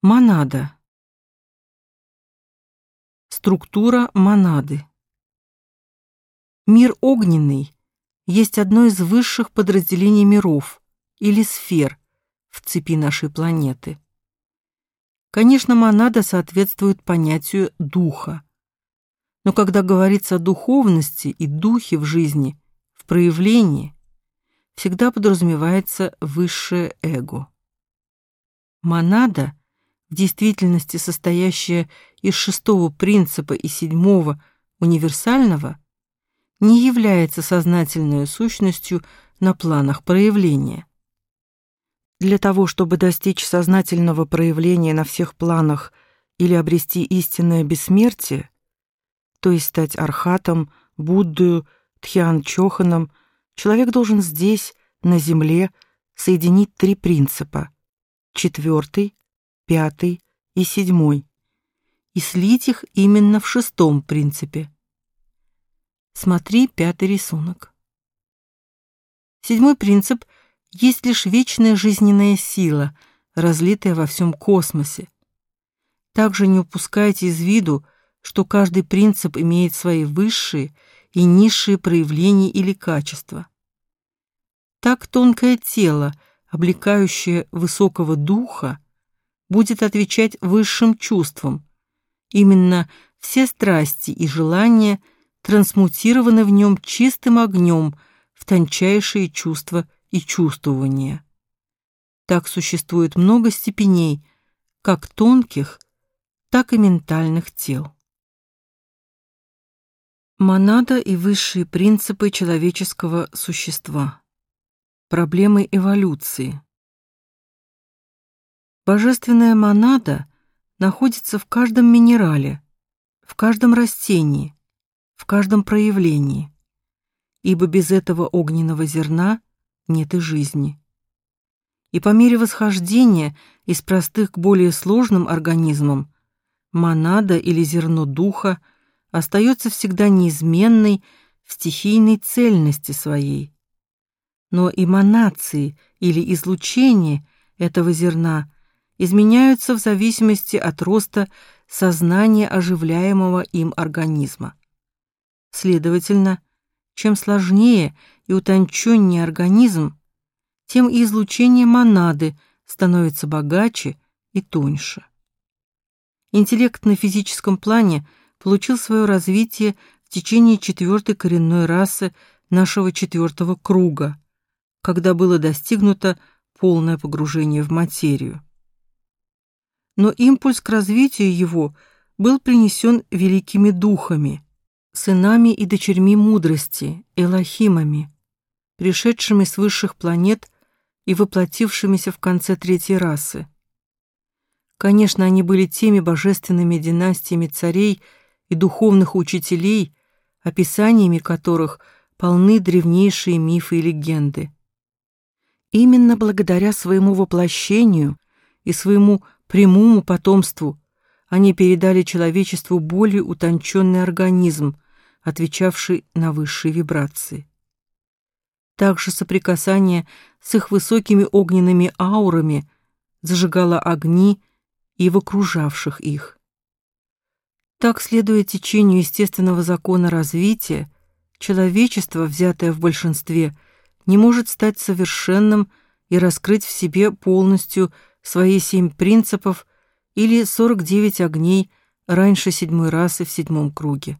Монада. Структура монады. Мир огненный есть одно из высших подразделений миров или сфер в цепи нашей планеты. Конечно, монада соответствует понятию духа. Но когда говорится о духовности и духе в жизни, в проявлении, всегда подразумевается высшее эго. Монада в действительности состоящая из шестого принципа и седьмого универсального, не является сознательной сущностью на планах проявления. Для того, чтобы достичь сознательного проявления на всех планах или обрести истинное бессмертие, то есть стать архатом, Буддою, Тхьян-Чоханом, человек должен здесь, на земле, соединить три принципа. Четвертый, пятый и седьмой, и слить их именно в шестом принципе. Смотри пятый рисунок. Седьмой принцип есть лишь вечная жизненная сила, разлитая во всем космосе. Также не упускайте из виду, что каждый принцип имеет свои высшие и низшие проявления или качества. Так тонкое тело, облекающее высокого духа, будет отвечать высшим чувствам. Именно все страсти и желания трансмутированы в нем чистым огнем в тончайшие чувства и чувствования. Так существует много степеней, как тонких, так и ментальных тел. Монада и высшие принципы человеческого существа. Проблемы эволюции. Божественная монада находится в каждом минерале, в каждом растении, в каждом проявлении, ибо без этого огненного зерна нет и жизни. И по мере восхождения из простых к более сложным организмам монада или зерно духа остается всегда неизменной в стихийной цельности своей. Но эманации или излучение этого зерна изменяются в зависимости от роста сознания оживляемого им организма. Следовательно, чем сложнее и утонченнее организм, тем и излучение монады становится богаче и тоньше. Интеллект на физическом плане получил свое развитие в течение четвертой коренной расы нашего четвертого круга, когда было достигнуто полное погружение в материю но импульс к развитию его был принесен великими духами, сынами и дочерьми мудрости, элохимами, пришедшими с высших планет и воплотившимися в конце третьей расы. Конечно, они были теми божественными династиями царей и духовных учителей, описаниями которых полны древнейшие мифы и легенды. Именно благодаря своему воплощению и своему прямому потомству они передали человечеству более утонченный организм, отвечавший на высшие вибрации. Также соприкасание с их высокими огненными аурами зажигало огни и в окружавших их. Так, следуя течению естественного закона развития, человечество, взятое в большинстве, не может стать совершенным и раскрыть в себе полностью свои семь принципов или 49 огней раньше седьмой расы в седьмом круге.